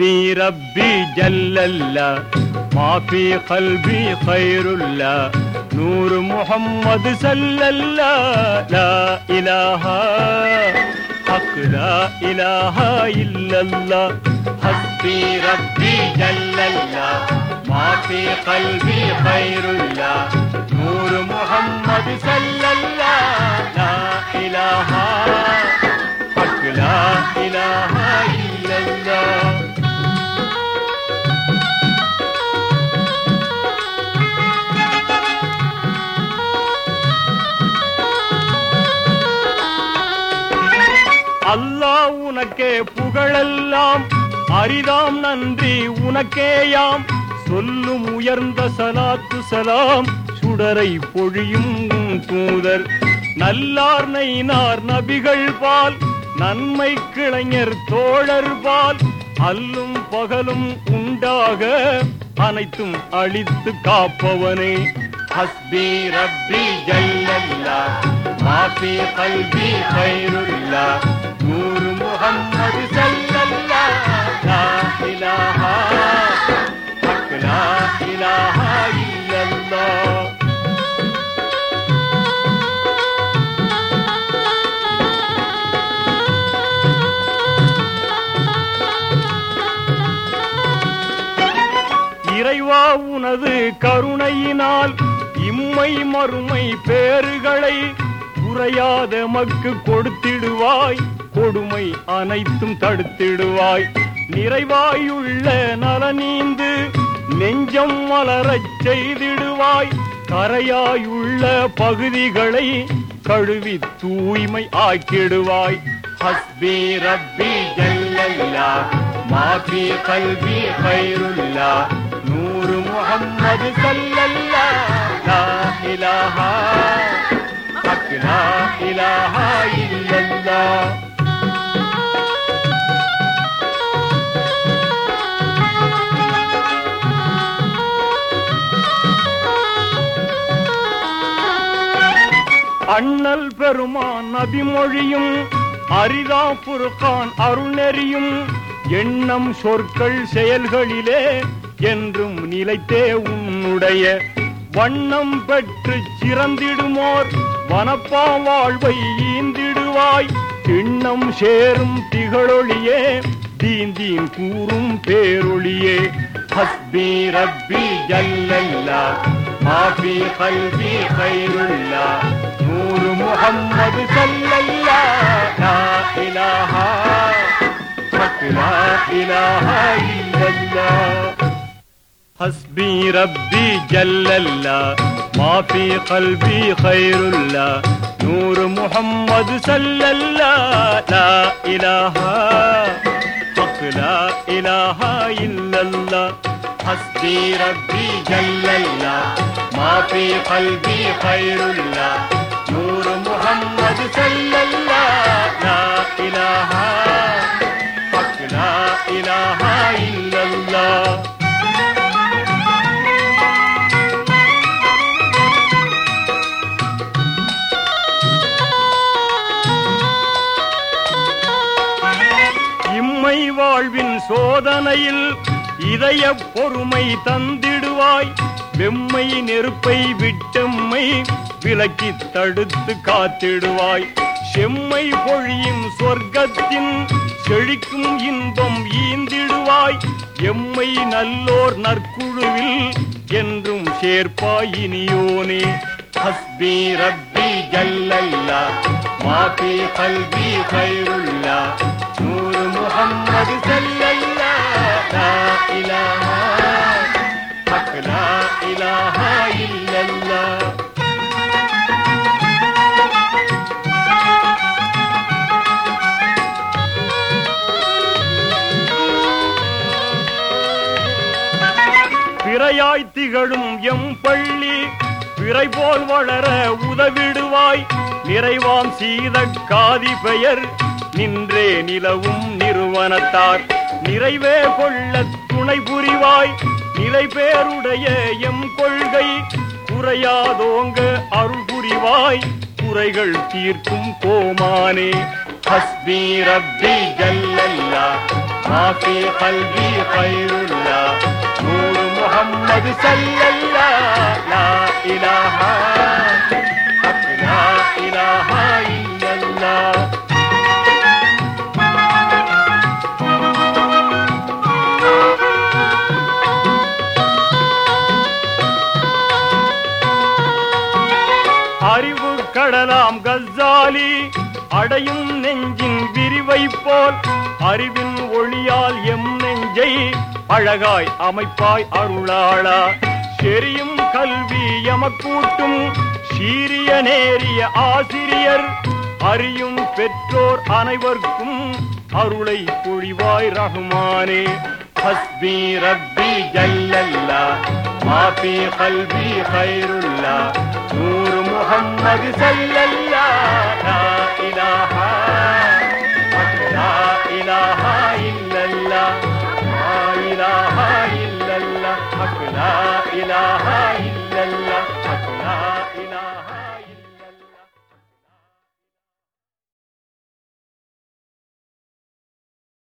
حسبي ربي جل الله. ما في قلبي خير الله. نور محمد صلى الله. لا إله. حق لا إله إلا الله. حسبي ربي جل الله. ما في قلبي خير الله. نور محمد صلى الله. لا إله. حق لا إله إلا الله. உனக்கே புகழெல்லாம். அரிதாம் நன்றி உனக்கேயாம். சொல்லும் உயர்ந்த சலாத்து சலாம். சுடரை பொழியும் தூதர். நல்லார் நைனார் நபிகள் பால். நன்மை கிளைஞர் தோழர் பால். அல்லும் பகலும் உண்டாக அனைத்தும் அழித்து காப்பவனே. ஹஸ்பி ரப்பி ஜல்லல்லா. மாபி கல்வி கைருல்லா. محمد صلى الله لا إله حق لا إله إلا الله இறைவா உனது கருணையினால் இம்மை மறுமை பேறுகளை குறையாத மக்கு கொடுத்திடுவாய். கொடுமை அனைத்தும் தடுத்திடுவாய். நிறைவாயுள்ள நலனீந்து நெஞ்சம் மலரச் செய்திடுவாய். கரையாயுள்ள பகுதிகளை கழுவி தூய்மை ஆக்கிடுவாய். ஹஸ்பி ரப்பி ஜல்லல்லா மாபி கல்வி பைருல்லா நூறு முகம்மது சல்லல்லா இலாஹா இலாஹா. அண்ணல் பெருமான் நபிமொழியும் அரிதா புருக்கான் அருள்நெறியும் எண்ணம் சொற்கள் செயல்களிலே என்றும் நிலைத்தே உன்னுடைய வண்ணம் பெற்று சிறந்திடுமோர். வனப்பா வாழ்வை ஈந்திடுவாய். திண்ணம் சேரும் திகழொளியே தீந்தீன் கூறும் பேரொளியே. ஹஸ்பி ரப்பி ஜல்லல்லா மாபி கல்வி கைருல்லா. محمد صلى الله لا إله لا إله إلا الله. حسبي ربي جل الله. ما في قلبي خير الله. نور محمد صلى الله. لا إله حق لا إله إلا الله. حسبي ربي جل الله. ما في قلبي خير الله. சிந்தனையில் இதய பொறுமை தந்திடுவாய். வெம்மை நெருப்பை விட்டம்மை விலக்கி தடுத்து காத்திடுவாய். செம்மை பொழியும் சொர்க்கத்தின் செழிக்கும் இன்பம் ஈந்திடுவாய். எம்மை நல்லோர் நற்குழுவில் என்றும் சேர்ப்பாய் இனியோனே. ஹஸ்பி ரப்பி ஜல்லல்லா மாபி கல்வி கைருள்ள திகழும் எம் பள்ளி. பிறை போல் வளர உதவிடுவாய். நிறைவாம் சீத காதி பெயர். நின்றே நிலவும் நிறுவனத்தார். நிறைவே கொள்ள துணை புரிவாய். நிலை பேருடைய எம் கொள்கை. குறையாதோங்க அருள் புரிவாய். குறைகள் தீர்க்கும் கோமானே. ஹஸ்பி ரப்பி ஜல்லல்லா. மாஃபி கல்வி கைருல்லா محمد صلى الله لا إله حق لا إله إلا الله அறிவு கடலாம் கஸ்ஸாலி அடையும் நெஞ்சின் விரிவை போல் அறிவின் ஒளியால் எம் நெஞ்சை அழகாய் அமைப்பாய் அருளாளா. செரியும் கல்வி எமக்கூட்டும் சீரிய நேரிய ஆசிரியர். அறியும் பெற்றோர் அனைவருக்கும் அருளை பொழிவாய் ரகுமானே. ஹஸ்பி ரப்பி ஜல்லல்லா மாபி கல்வி ஹைருல்லா நூறு முகம்மது செல்லல்லா. ilaha, la ilaha illa